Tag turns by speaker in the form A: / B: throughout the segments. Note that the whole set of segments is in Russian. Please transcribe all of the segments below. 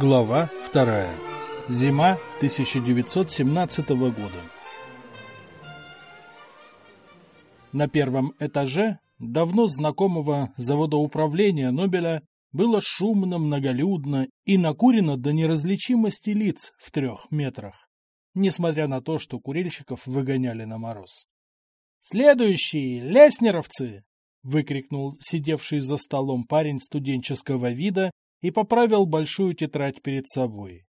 A: Глава вторая. Зима 1917 года. На первом этаже давно знакомого заводоуправления Нобеля было шумно, многолюдно и накурено до неразличимости лиц в трех метрах, несмотря на то, что курильщиков выгоняли на мороз. «Следующие! Леснеровцы!» — выкрикнул сидевший за столом парень студенческого вида и поправил большую тетрадь перед собой.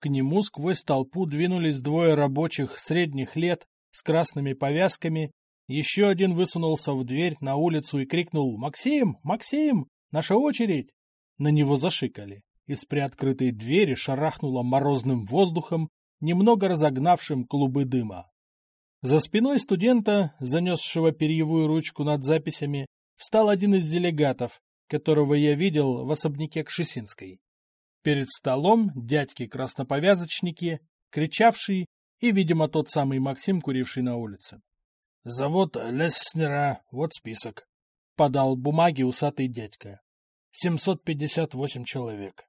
A: К нему сквозь толпу двинулись двое рабочих средних лет с красными повязками, еще один высунулся в дверь на улицу и крикнул «Максим! Максим! Наша очередь!» На него зашикали. Из приоткрытой двери шарахнуло морозным воздухом, немного разогнавшим клубы дыма. За спиной студента, занесшего перьевую ручку над записями, встал один из делегатов, которого я видел в особняке Кшесинской. Перед столом дядьки-красноповязочники, кричавший и, видимо, тот самый Максим, куривший на улице. — Завод Леснера, вот список, — подал бумаги усатый дядька. — 758 человек.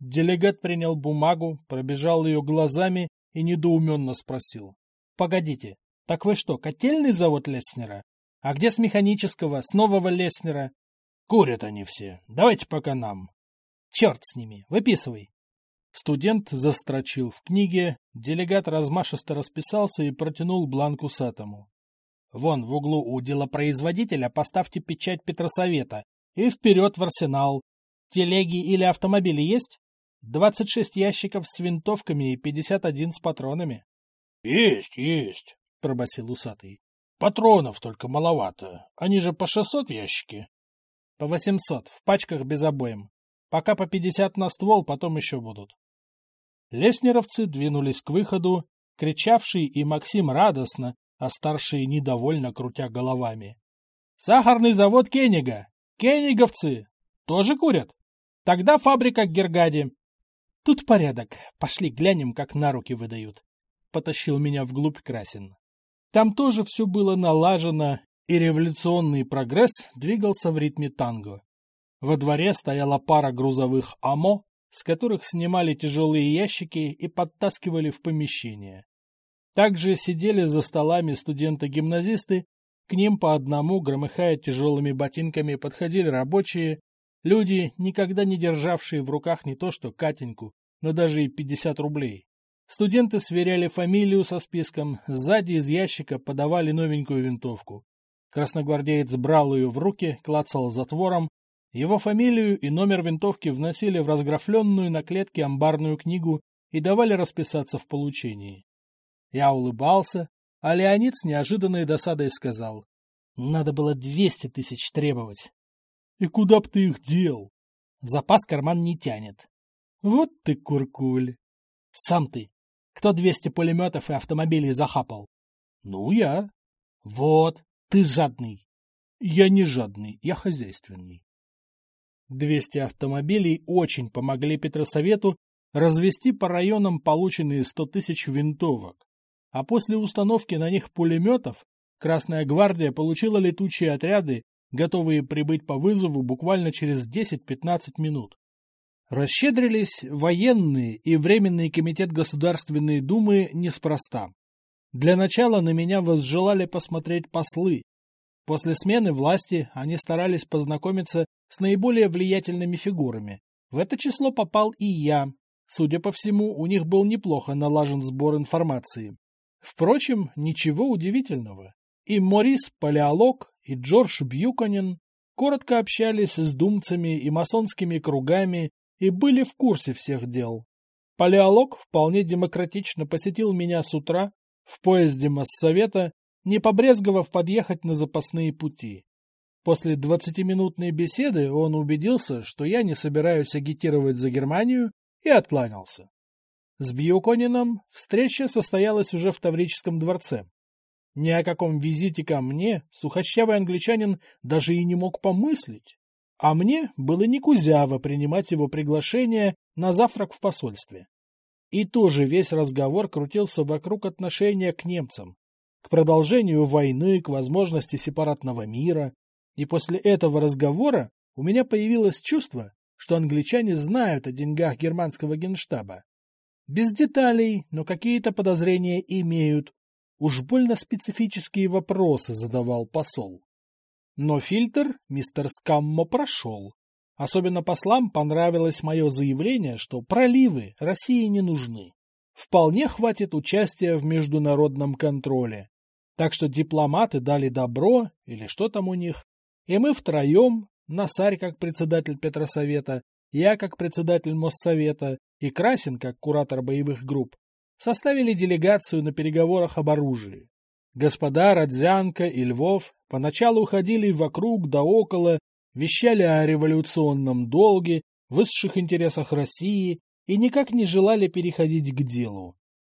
A: Делегат принял бумагу, пробежал ее глазами и недоуменно спросил. — Погодите, так вы что, котельный завод Леснера? А где с механического, с нового Леснера? Курят они все. Давайте пока нам. Черт с ними. Выписывай. Студент застрочил в книге, делегат размашисто расписался и протянул бланк усатому. Вон в углу у делопроизводителя поставьте печать Петросовета и вперед в арсенал. Телеги или автомобили есть? Двадцать шесть ящиков с винтовками и пятьдесят один с патронами. — Есть, есть, — пробасил усатый. — Патронов только маловато. Они же по шестьсот ящики. По восемьсот, в пачках без обоим. Пока по пятьдесят на ствол, потом еще будут. Леснеровцы двинулись к выходу, кричавший и Максим радостно, а старшие недовольно крутя головами. «Сахарный завод Кенига! Кениговцы! Тоже курят? Тогда фабрика к Гергаде!» «Тут порядок. Пошли глянем, как на руки выдают», — потащил меня вглубь Красин. Там тоже все было налажено, и революционный прогресс двигался в ритме танго. Во дворе стояла пара грузовых АМО, с которых снимали тяжелые ящики и подтаскивали в помещение. Также сидели за столами студенты-гимназисты, к ним по одному, громыхая тяжелыми ботинками, подходили рабочие, люди, никогда не державшие в руках не то что Катеньку, но даже и 50 рублей. Студенты сверяли фамилию со списком, сзади из ящика подавали новенькую винтовку. Красногвардеец брал ее в руки, клацал затвором. Его фамилию и номер винтовки вносили в разграфленную на клетке амбарную книгу и давали расписаться в получении. Я улыбался, а Леонид с неожиданной досадой сказал. Надо было двести тысяч требовать. И куда б ты их дел? Запас карман не тянет. Вот ты куркуль. Сам ты. Кто двести пулеметов и автомобилей захапал? Ну, я. Вот. Ты жадный. Я не жадный, я хозяйственный. Двести автомобилей очень помогли Петросовету развести по районам полученные сто тысяч винтовок. А после установки на них пулеметов Красная гвардия получила летучие отряды, готовые прибыть по вызову буквально через 10-15 минут. Расщедрились военные и Временный комитет Государственной Думы неспроста. Для начала на меня возжелали посмотреть послы. После смены власти они старались познакомиться с наиболее влиятельными фигурами. В это число попал и я. Судя по всему, у них был неплохо налажен сбор информации. Впрочем, ничего удивительного. И Морис Палеолог, и Джордж Бьюконен коротко общались с думцами и масонскими кругами и были в курсе всех дел. Палеолог вполне демократично посетил меня с утра в поезде Моссовета, не побрезговав подъехать на запасные пути. После двадцатиминутной беседы он убедился, что я не собираюсь агитировать за Германию, и откланялся. С Бьюконином встреча состоялась уже в Таврическом дворце. Ни о каком визите ко мне сухощавый англичанин даже и не мог помыслить. А мне было не кузяво принимать его приглашение на завтрак в посольстве. И тоже весь разговор крутился вокруг отношения к немцам, к продолжению войны, к возможности сепаратного мира. И после этого разговора у меня появилось чувство, что англичане знают о деньгах германского генштаба. Без деталей, но какие-то подозрения имеют. Уж больно специфические вопросы задавал посол. Но фильтр мистер Скаммо прошел. Особенно послам понравилось мое заявление, что проливы России не нужны. Вполне хватит участия в международном контроле. Так что дипломаты дали добро, или что там у них, и мы втроем, Насарь как председатель Петросовета, я как председатель Моссовета и Красин как куратор боевых групп, составили делегацию на переговорах об оружии. Господа Родзянко и Львов поначалу уходили вокруг да около, вещали о революционном долге, высших интересах России и никак не желали переходить к делу.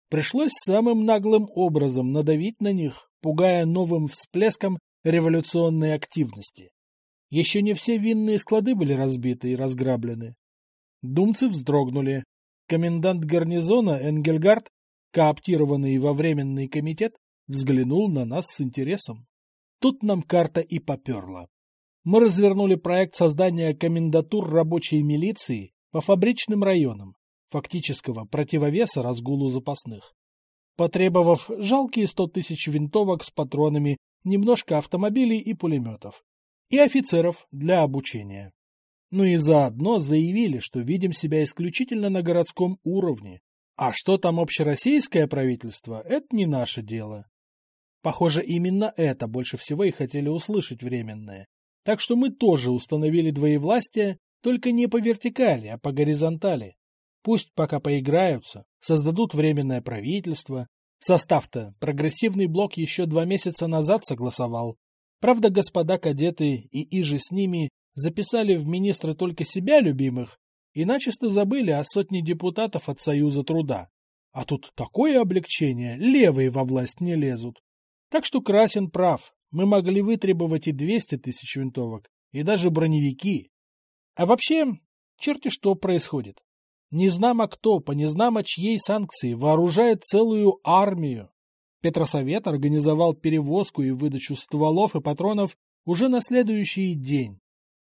A: Пришлось самым наглым образом надавить на них, пугая новым всплеском революционной активности. Еще не все винные склады были разбиты и разграблены. Думцы вздрогнули. Комендант гарнизона Энгельгард, кооптированный во временный комитет, взглянул на нас с интересом. Тут нам карта и поперла. Мы развернули проект создания комендатур рабочей милиции по фабричным районам, фактического противовеса разгулу запасных. Потребовав жалкие сто тысяч винтовок с патронами немножко автомобилей и пулеметов, и офицеров для обучения. Ну и заодно заявили, что видим себя исключительно на городском уровне, а что там общероссийское правительство, это не наше дело. Похоже, именно это больше всего и хотели услышать временное. Так что мы тоже установили двоевластие, только не по вертикали, а по горизонтали. Пусть пока поиграются, создадут временное правительство, Состав-то прогрессивный блок еще два месяца назад согласовал. Правда, господа кадеты и иже с ними записали в министры только себя любимых и начисто забыли о сотне депутатов от Союза труда. А тут такое облегчение, левые во власть не лезут. Так что Красин прав, мы могли вытребовать и 200 тысяч винтовок, и даже броневики. А вообще, черти что происходит. Незнамо кто, по незнамо чьей санкции, вооружает целую армию. Петросовет организовал перевозку и выдачу стволов и патронов уже на следующий день.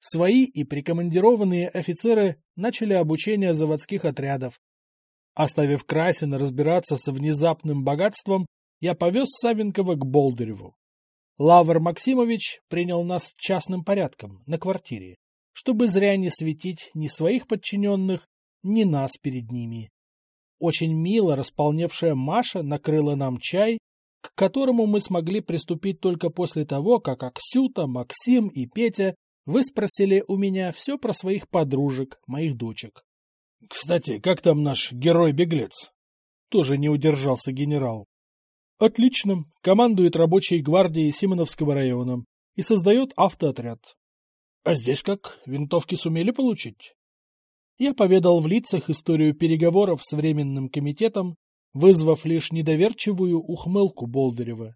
A: Свои и прикомандированные офицеры начали обучение заводских отрядов. Оставив Красина разбираться со внезапным богатством, я повез Савенкова к Болдыреву. Лавр Максимович принял нас частным порядком, на квартире, чтобы зря не светить ни своих подчиненных, ни нас перед ними. Очень мило располневшая Маша накрыла нам чай, к которому мы смогли приступить только после того, как Аксюта, Максим и Петя выспросили у меня все про своих подружек, моих дочек. — Кстати, как там наш герой-беглец? Тоже не удержался генерал. — Отлично. Командует рабочей гвардией Симоновского района и создает автоотряд. — А здесь как? Винтовки сумели получить? Я поведал в лицах историю переговоров с Временным комитетом, вызвав лишь недоверчивую ухмылку Болдырева.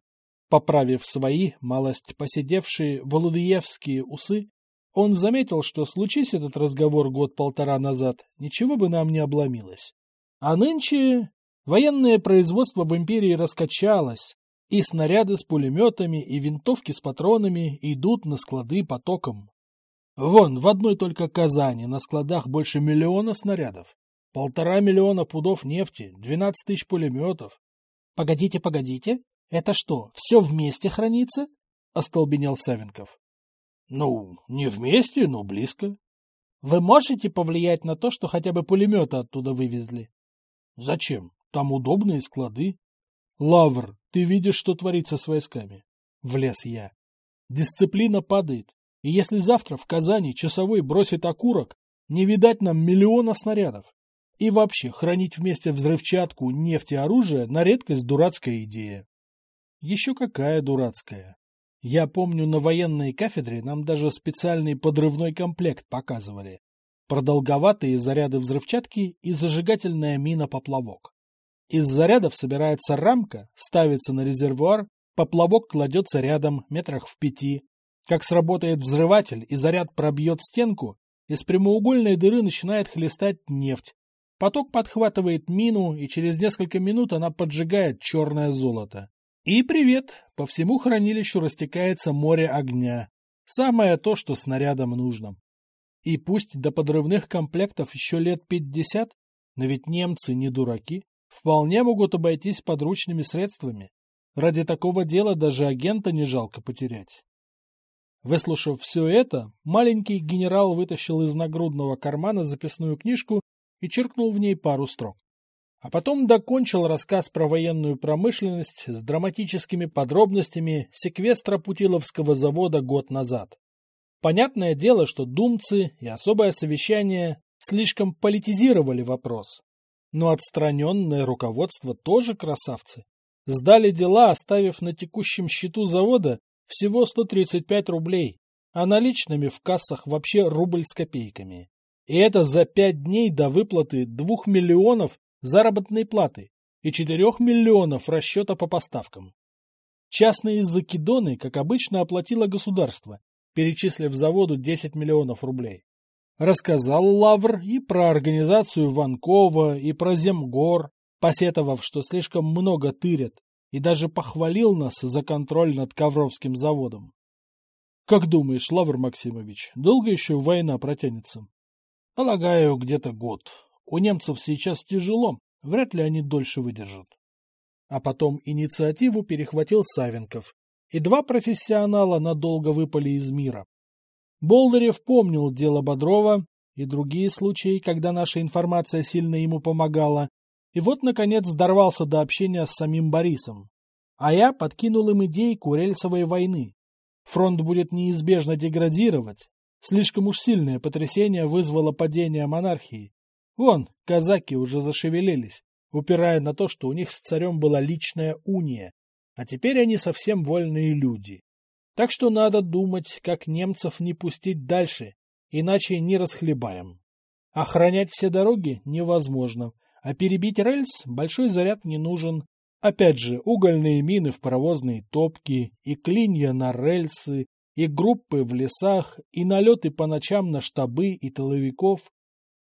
A: Поправив свои, малость посидевшие, володыевские усы, он заметил, что случись этот разговор год-полтора назад, ничего бы нам не обломилось. А нынче военное производство в империи раскачалось, и снаряды с пулеметами и винтовки с патронами идут на склады потоком. Вон, в одной только Казани на складах больше миллиона снарядов, полтора миллиона пудов нефти, двенадцать тысяч пулеметов. — Погодите, погодите, это что, все вместе хранится? — остолбенел Савенков. — Ну, не вместе, но близко. — Вы можете повлиять на то, что хотя бы пулеметы оттуда вывезли? — Зачем? Там удобные склады. — Лавр, ты видишь, что творится с войсками? Влез я. Дисциплина падает. И если завтра в Казани часовой бросит окурок, не видать нам миллиона снарядов. И вообще, хранить вместе взрывчатку, нефть и оружие на редкость дурацкая идея. Еще какая дурацкая. Я помню, на военной кафедре нам даже специальный подрывной комплект показывали. Продолговатые заряды взрывчатки и зажигательная мина-поплавок. Из зарядов собирается рамка, ставится на резервуар, поплавок кладется рядом, метрах в пяти, как сработает взрыватель и заряд пробьет стенку, из прямоугольной дыры начинает хлестать нефть. Поток подхватывает мину, и через несколько минут она поджигает черное золото. И привет! По всему хранилищу растекается море огня. Самое то, что снарядам нужно. И пусть до подрывных комплектов еще лет пятьдесят, но ведь немцы не дураки, вполне могут обойтись подручными средствами. Ради такого дела даже агента не жалко потерять. Выслушав все это, маленький генерал вытащил из нагрудного кармана записную книжку и черкнул в ней пару строк. А потом докончил рассказ про военную промышленность с драматическими подробностями секвестра Путиловского завода год назад. Понятное дело, что думцы и особое совещание слишком политизировали вопрос. Но отстраненное руководство тоже красавцы. Сдали дела, оставив на текущем счету завода всего 135 рублей, а наличными в кассах вообще рубль с копейками. И это за пять дней до выплаты двух миллионов заработной платы и четырех миллионов расчета по поставкам. Частные закидоны, как обычно, оплатило государство, перечислив заводу 10 миллионов рублей. Рассказал Лавр и про организацию Ванкова, и про Земгор, посетовав, что слишком много тырят, и даже похвалил нас за контроль над Ковровским заводом. Как думаешь, Лавр Максимович, долго еще война протянется? Полагаю, где-то год. У немцев сейчас тяжело, вряд ли они дольше выдержат. А потом инициативу перехватил Савенков, и два профессионала надолго выпали из мира. Болдырев помнил дело Бодрова и другие случаи, когда наша информация сильно ему помогала, и вот, наконец, дорвался до общения с самим Борисом. А я подкинул им идейку рельсовой войны. Фронт будет неизбежно деградировать, Слишком уж сильное потрясение вызвало падение монархии. Вон, казаки уже зашевелились, упирая на то, что у них с царем была личная уния, а теперь они совсем вольные люди. Так что надо думать, как немцев не пустить дальше, иначе не расхлебаем. Охранять все дороги невозможно, а перебить рельс большой заряд не нужен. Опять же, угольные мины в паровозные топки и клинья на рельсы, и группы в лесах, и налеты по ночам на штабы и тыловиков.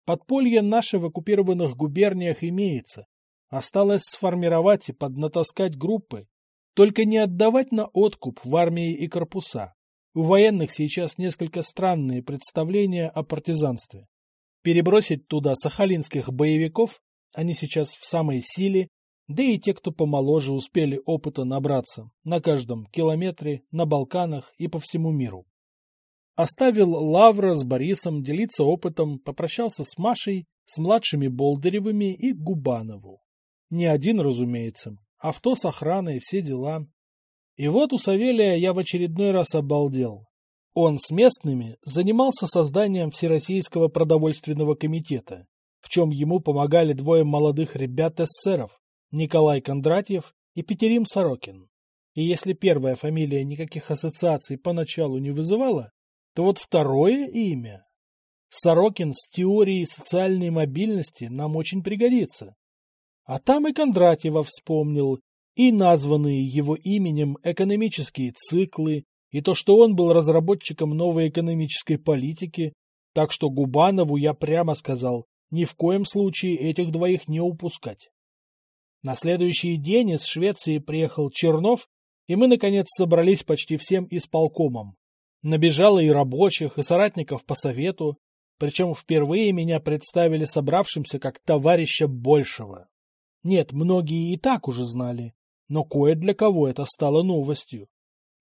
A: Подполье наше в оккупированных губерниях имеется. Осталось сформировать и поднатаскать группы. Только не отдавать на откуп в армии и корпуса. У военных сейчас несколько странные представления о партизанстве. Перебросить туда сахалинских боевиков, они сейчас в самой силе, да и те, кто помоложе, успели опыта набраться на каждом километре, на Балканах и по всему миру. Оставил Лавра с Борисом делиться опытом, попрощался с Машей, с младшими Болдыревыми и Губанову. Не один, разумеется, авто с охраной, все дела. И вот у Савелия я в очередной раз обалдел. Он с местными занимался созданием Всероссийского продовольственного комитета, в чем ему помогали двое молодых ребят-эсеров, Николай Кондратьев и Петерим Сорокин. И если первая фамилия никаких ассоциаций поначалу не вызывала, то вот второе имя. Сорокин с теорией социальной мобильности нам очень пригодится. А там и Кондратьева вспомнил, и названные его именем экономические циклы, и то, что он был разработчиком новой экономической политики, так что Губанову я прямо сказал, ни в коем случае этих двоих не упускать. На следующий день из Швеции приехал Чернов, и мы, наконец, собрались почти всем исполкомом. Набежало и рабочих, и соратников по совету, причем впервые меня представили собравшимся как товарища большего. Нет, многие и так уже знали, но кое для кого это стало новостью.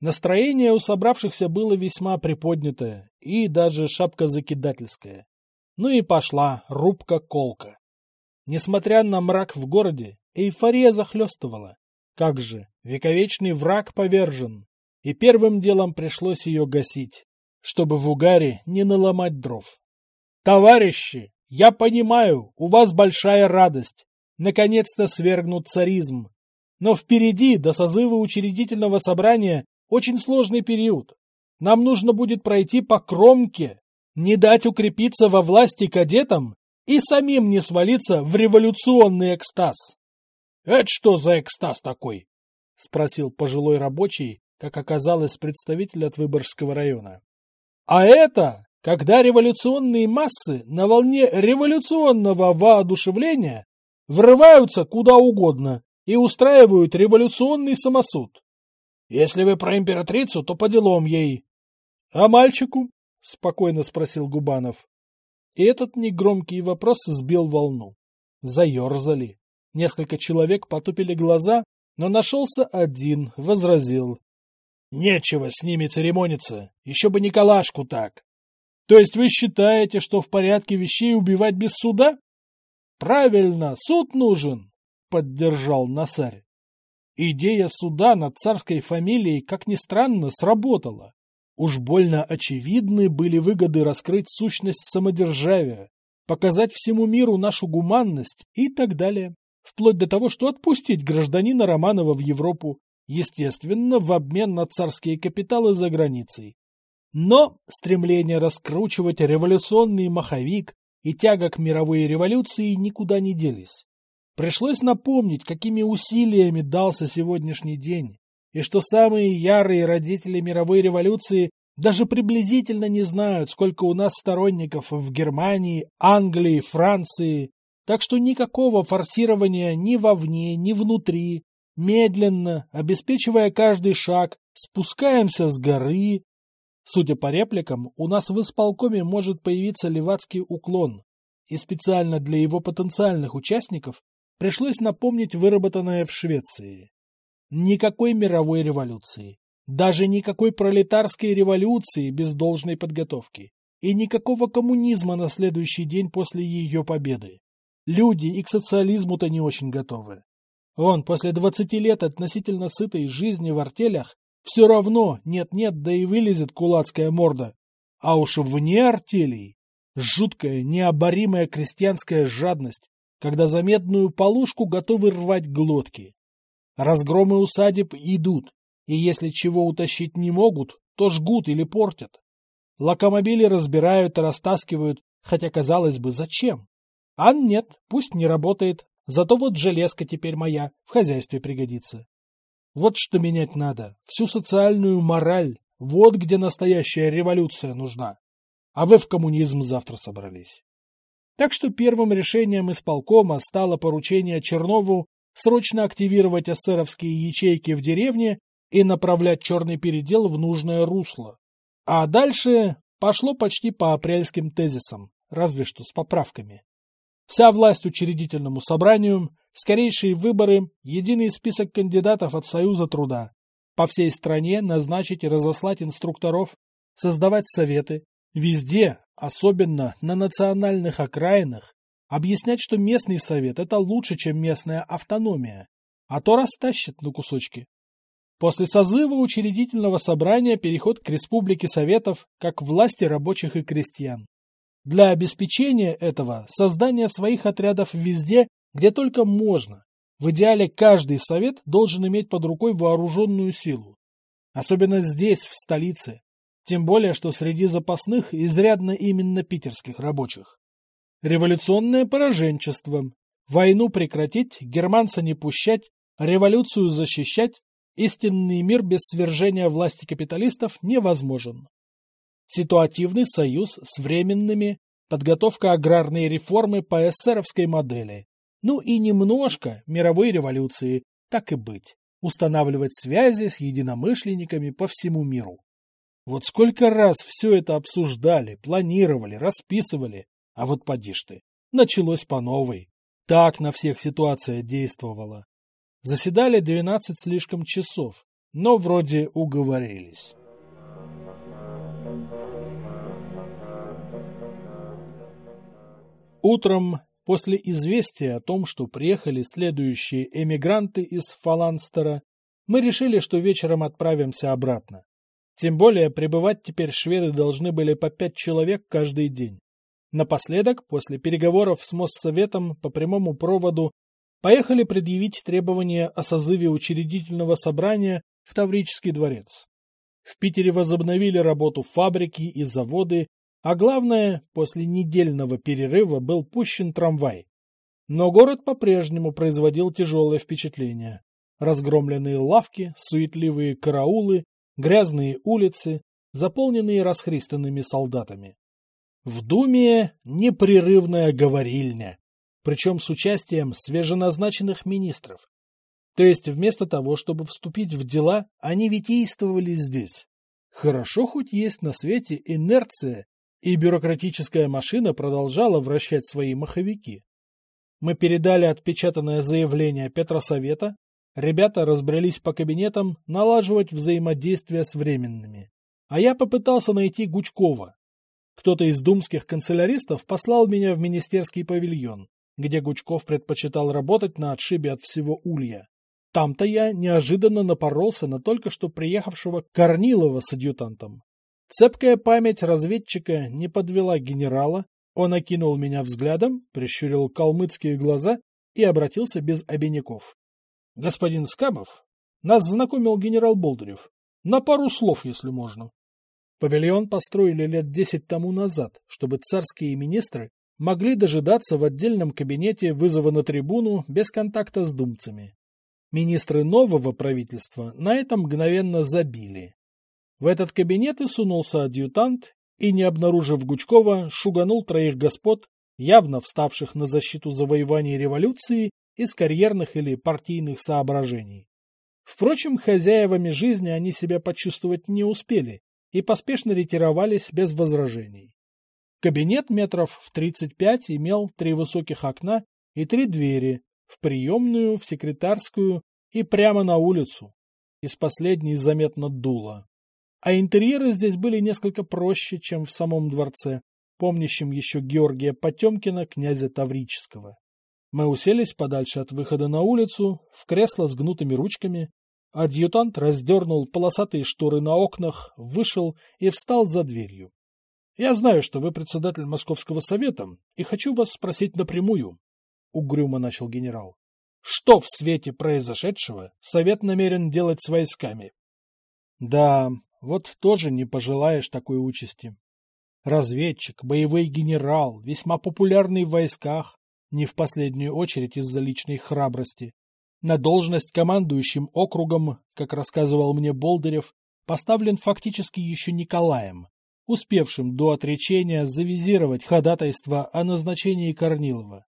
A: Настроение у собравшихся было весьма приподнятое и даже шапка-закидательское. Ну и пошла рубка-колка. Несмотря на мрак в городе, Эйфория захлестывала. Как же, вековечный враг повержен. И первым делом пришлось ее гасить, чтобы в угаре не наломать дров. Товарищи, я понимаю, у вас большая радость. Наконец-то свергнут царизм. Но впереди, до созыва учредительного собрания, очень сложный период. Нам нужно будет пройти по кромке, не дать укрепиться во власти кадетам и самим не свалиться в революционный экстаз. «Это что за экстаз такой?» — спросил пожилой рабочий, как оказалось, представитель от Выборгского района. «А это, когда революционные массы на волне революционного воодушевления врываются куда угодно и устраивают революционный самосуд. Если вы про императрицу, то по делам ей. А мальчику? — спокойно спросил Губанов. И этот негромкий вопрос сбил волну. Заерзали. Несколько человек потупили глаза, но нашелся один, возразил. — Нечего с ними церемониться, еще бы Николашку так. — То есть вы считаете, что в порядке вещей убивать без суда? — Правильно, суд нужен, — поддержал Насарь. Идея суда над царской фамилией, как ни странно, сработала. Уж больно очевидны были выгоды раскрыть сущность самодержавия, показать всему миру нашу гуманность и так далее, вплоть до того, что отпустить гражданина Романова в Европу, естественно, в обмен на царские капиталы за границей. Но стремление раскручивать революционный маховик и тяга к мировой революции никуда не делись. Пришлось напомнить, какими усилиями дался сегодняшний день, и что самые ярые родители мировой революции даже приблизительно не знают, сколько у нас сторонников в Германии, Англии, Франции, так что никакого форсирования ни вовне, ни внутри, медленно, обеспечивая каждый шаг, спускаемся с горы. Судя по репликам, у нас в исполкоме может появиться левацкий уклон, и специально для его потенциальных участников пришлось напомнить выработанное в Швеции. Никакой мировой революции, даже никакой пролетарской революции без должной подготовки и никакого коммунизма на следующий день после ее победы. Люди и к социализму-то не очень готовы. Он после двадцати лет относительно сытой жизни в артелях все равно нет-нет, да и вылезет кулацкая морда. А уж вне артелей жуткая, необоримая крестьянская жадность, когда за медную полушку готовы рвать глотки. Разгромы усадеб идут, и если чего утащить не могут, то жгут или портят. Локомобили разбирают и растаскивают, хотя, казалось бы, зачем? А нет, пусть не работает, зато вот железка теперь моя, в хозяйстве пригодится. Вот что менять надо, всю социальную мораль, вот где настоящая революция нужна. А вы в коммунизм завтра собрались. Так что первым решением исполкома стало поручение Чернову срочно активировать эсеровские ячейки в деревне и направлять черный передел в нужное русло. А дальше пошло почти по апрельским тезисам, разве что с поправками. Вся власть учредительному собранию, скорейшие выборы, единый список кандидатов от Союза труда. По всей стране назначить и разослать инструкторов, создавать советы. Везде, особенно на национальных окраинах, Объяснять, что местный совет – это лучше, чем местная автономия, а то растащит на кусочки. После созыва учредительного собрания переход к республике советов как власти рабочих и крестьян. Для обеспечения этого создание своих отрядов везде, где только можно. В идеале каждый совет должен иметь под рукой вооруженную силу. Особенно здесь, в столице. Тем более, что среди запасных изрядно именно питерских рабочих. Революционное пораженчество. Войну прекратить, германца не пущать, революцию защищать, истинный мир без свержения власти капиталистов невозможен. Ситуативный союз с временными, подготовка аграрной реформы по эсеровской модели. Ну и немножко мировой революции, так и быть, устанавливать связи с единомышленниками по всему миру. Вот сколько раз все это обсуждали, планировали, расписывали, а вот поди ж ты, началось по новой. Так на всех ситуация действовала. Заседали двенадцать слишком часов, но вроде уговорились. Утром, после известия о том, что приехали следующие эмигранты из Фаланстера, мы решили, что вечером отправимся обратно. Тем более пребывать теперь шведы должны были по пять человек каждый день. Напоследок, после переговоров с Моссоветом по прямому проводу, поехали предъявить требования о созыве учредительного собрания в Таврический дворец. В Питере возобновили работу фабрики и заводы, а главное, после недельного перерыва был пущен трамвай. Но город по-прежнему производил тяжелое впечатление. Разгромленные лавки, суетливые караулы, грязные улицы, заполненные расхристанными солдатами. В Думе непрерывная говорильня, причем с участием свеженазначенных министров. То есть вместо того, чтобы вступить в дела, они витийствовали здесь. Хорошо хоть есть на свете инерция, и бюрократическая машина продолжала вращать свои маховики. Мы передали отпечатанное заявление Петросовета, ребята разбрелись по кабинетам налаживать взаимодействие с временными. А я попытался найти Гучкова. Кто-то из думских канцеляристов послал меня в министерский павильон, где Гучков предпочитал работать на отшибе от всего улья. Там-то я неожиданно напоролся на только что приехавшего Корнилова с адъютантом. Цепкая память разведчика не подвела генерала, он окинул меня взглядом, прищурил калмыцкие глаза и обратился без обиняков. — Господин Скабов, нас знакомил генерал Болдырев. На пару слов, если можно. Павильон построили лет десять тому назад, чтобы царские министры могли дожидаться в отдельном кабинете вызова на трибуну без контакта с думцами. Министры нового правительства на это мгновенно забили. В этот кабинет и сунулся адъютант и, не обнаружив Гучкова, шуганул троих господ, явно вставших на защиту завоевания революции из карьерных или партийных соображений. Впрочем, хозяевами жизни они себя почувствовать не успели и поспешно ретировались без возражений. Кабинет метров в 35 имел три высоких окна и три двери, в приемную, в секретарскую и прямо на улицу. Из последней заметно дуло. А интерьеры здесь были несколько проще, чем в самом дворце, помнящем еще Георгия Потемкина, князя Таврического. Мы уселись подальше от выхода на улицу, в кресло с гнутыми ручками. Адъютант раздернул полосатые шторы на окнах, вышел и встал за дверью. — Я знаю, что вы председатель Московского совета, и хочу вас спросить напрямую, — угрюмо начал генерал. — Что в свете произошедшего совет намерен делать с войсками? — Да, вот тоже не пожелаешь такой участи. Разведчик, боевой генерал, весьма популярный в войсках, не в последнюю очередь из-за личной храбрости. На должность командующим округом, как рассказывал мне Болдырев, поставлен фактически еще Николаем, успевшим до отречения завизировать ходатайство о назначении Корнилова.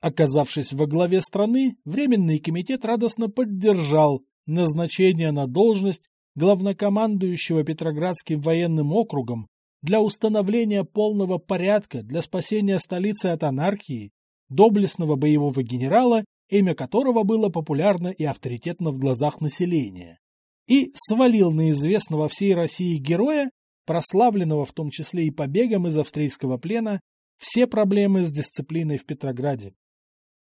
A: Оказавшись во главе страны, Временный комитет радостно поддержал назначение на должность главнокомандующего Петроградским военным округом для установления полного порядка для спасения столицы от анархии, доблестного боевого генерала, имя которого было популярно и авторитетно в глазах населения, и свалил на известного всей России героя, прославленного в том числе и побегом из австрийского плена, все проблемы с дисциплиной в Петрограде.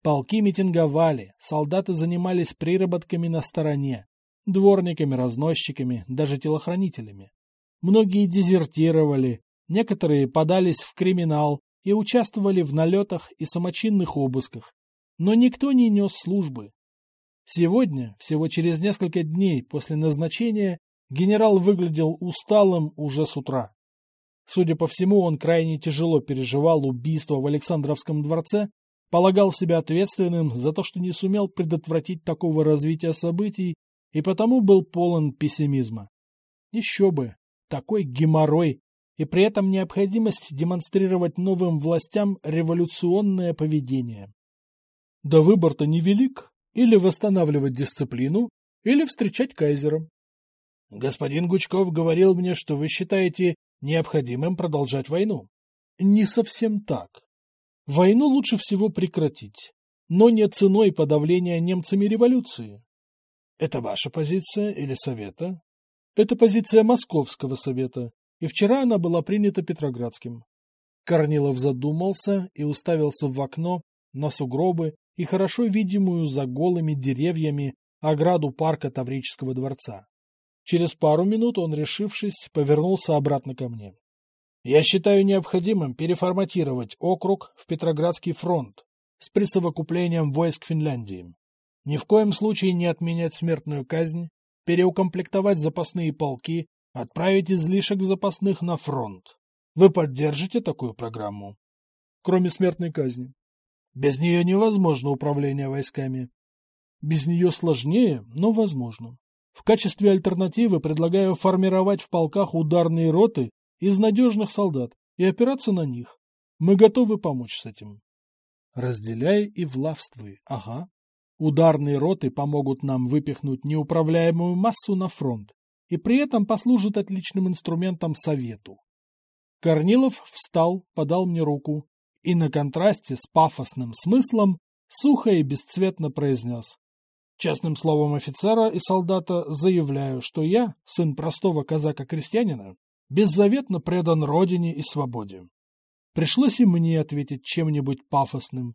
A: Полки митинговали, солдаты занимались приработками на стороне, дворниками, разносчиками, даже телохранителями. Многие дезертировали, некоторые подались в криминал и участвовали в налетах и самочинных обысках, но никто не нес службы. Сегодня, всего через несколько дней после назначения, генерал выглядел усталым уже с утра. Судя по всему, он крайне тяжело переживал убийство в Александровском дворце, полагал себя ответственным за то, что не сумел предотвратить такого развития событий и потому был полон пессимизма. Еще бы, такой геморрой, и при этом необходимость демонстрировать новым властям революционное поведение. Да выбор-то невелик, или восстанавливать дисциплину, или встречать кайзера. Господин Гучков говорил мне, что вы считаете необходимым продолжать войну. Не совсем так. Войну лучше всего прекратить, но не ценой подавления немцами революции. Это ваша позиция или совета? Это позиция Московского совета, и вчера она была принята Петроградским. Корнилов задумался и уставился в окно на сугробы и хорошо видимую за голыми деревьями ограду парка Таврического дворца. Через пару минут он, решившись, повернулся обратно ко мне. Я считаю необходимым переформатировать округ в Петроградский фронт с присовокуплением войск Финляндии. Ни в коем случае не отменять смертную казнь, переукомплектовать запасные полки, отправить излишек запасных на фронт. Вы поддержите такую программу? Кроме смертной казни. Без нее невозможно управление войсками. Без нее сложнее, но возможно. В качестве альтернативы предлагаю формировать в полках ударные роты из надежных солдат и опираться на них. Мы готовы помочь с этим. Разделяй и влавствуй. Ага. Ударные роты помогут нам выпихнуть неуправляемую массу на фронт. и при этом послужит отличным инструментом совету. Корнилов встал, подал мне руку и на контрасте с пафосным смыслом сухо и бесцветно произнес. Честным словом офицера и солдата заявляю, что я, сын простого казака-крестьянина, беззаветно предан родине и свободе. Пришлось и мне ответить чем-нибудь пафосным.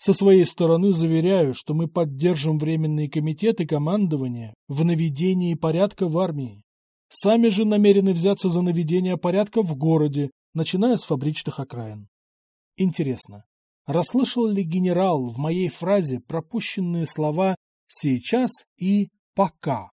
A: Со своей стороны заверяю, что мы поддержим временные комитеты командования в наведении порядка в армии. Сами же намерены взяться за наведение порядка в городе, начиная с фабричных окраин. Интересно, расслышал ли генерал в моей фразе пропущенные слова «сейчас» и «пока»?